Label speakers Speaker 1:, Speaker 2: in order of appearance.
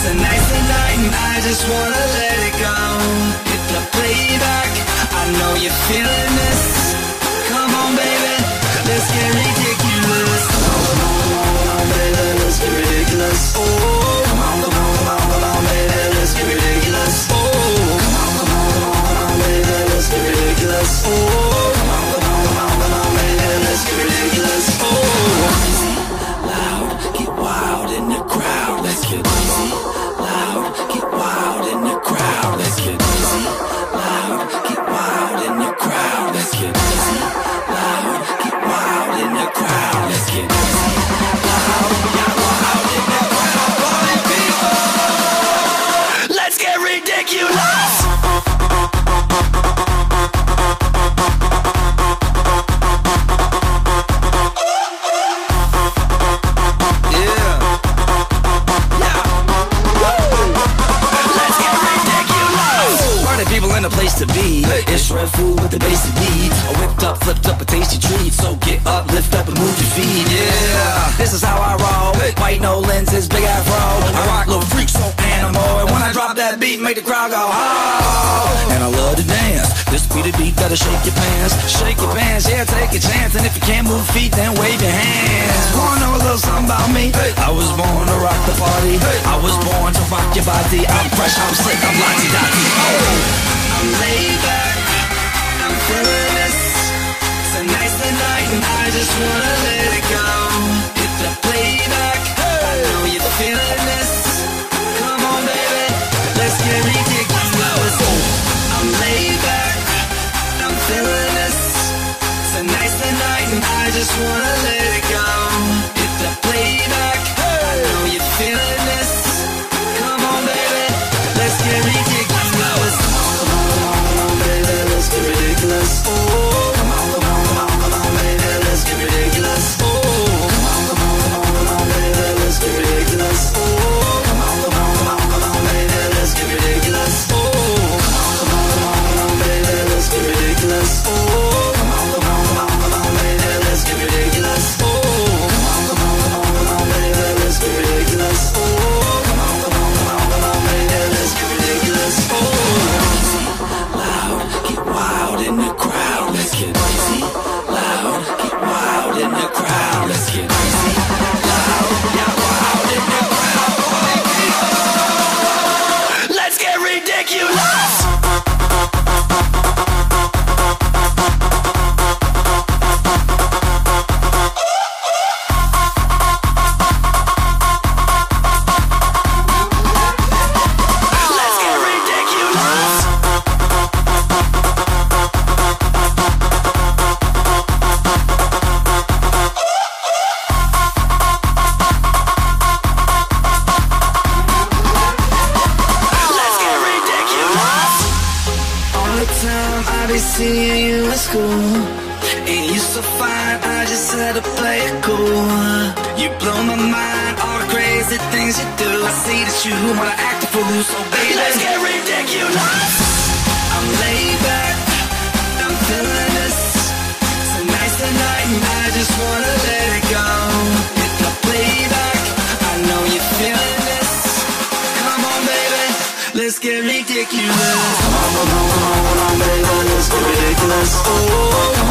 Speaker 1: Tonight's the night and I just wanna let it go. Hit the playback, I know you're feeling this. Come on baby. Place to be. It's Redfoo with the basic needs. A whipped up, flipped up, a tasty treat. So get up, lift up, and move your feet. Yeah, this is how I roll. White no lenses, big afro. I rock little freak, so animal. And when I drop that beat, make the crowd go oh. And I love to dance. This be the beat that'll shake your pants. Shake your pants, yeah, take a chance. And if you can't move feet, then wave your hands. Wanna know a little something about me? I was born to rock the party. I was born to rock your body. I'm fresh, I'm slick, I'm lottie dotty. Oh, I'm. I'm feeling this. It's a night, and I just wanna let it crowd. Seeing you in school. And you so fine, I just had to play it cool. You blow my mind, all the crazy things you do. I see that you wanna act a fool, so baby, let's get ridiculous. Get ridiculous. Come on, come on, come on, baby, let's get ridiculous. Oh, oh, oh, oh.